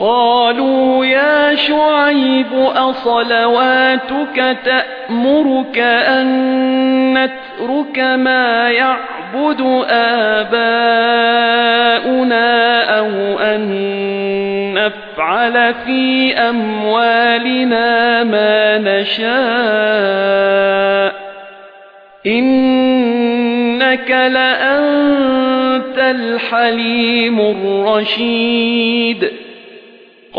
قَالُوا يَا شُعَيْبُ أَصَلَوَاتُكَ تَأْمُرُكَ أَن نَّتْرُكَ مَا يَعْبُدُ آبَاؤُنَا أَوْ أَن نَّفْعَلَ فِي أَمْوَالِنَا مَا نَشَاءُ. إِنَّكَ لَأَنتَ الْحَلِيمُ الرَّشِيدُ.